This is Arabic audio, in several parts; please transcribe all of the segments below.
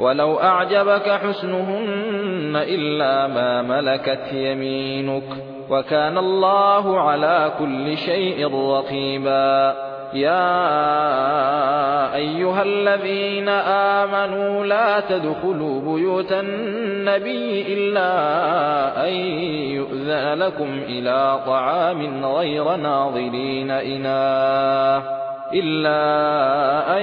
ولو أعجبك حسنهن إلا ما ملكت يمينك وكان الله على كل شيء رقيبا يا أيها الذين آمنوا لا تدخلوا بيوت النبي إلا أن يؤذن لكم إلى طعام غير ناظرين إناه إلا أن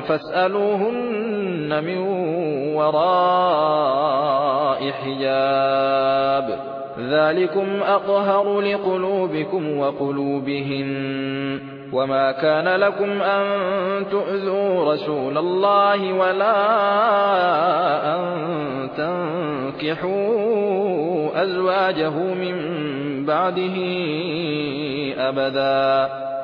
فاسألوهن من وراء حجاب. ذلكم أطهر لقلوبكم وقلوبهن. وما كان لكم أن تؤذوا رسول الله ولا أن تنكحوا أزواجه من بعده أبدا.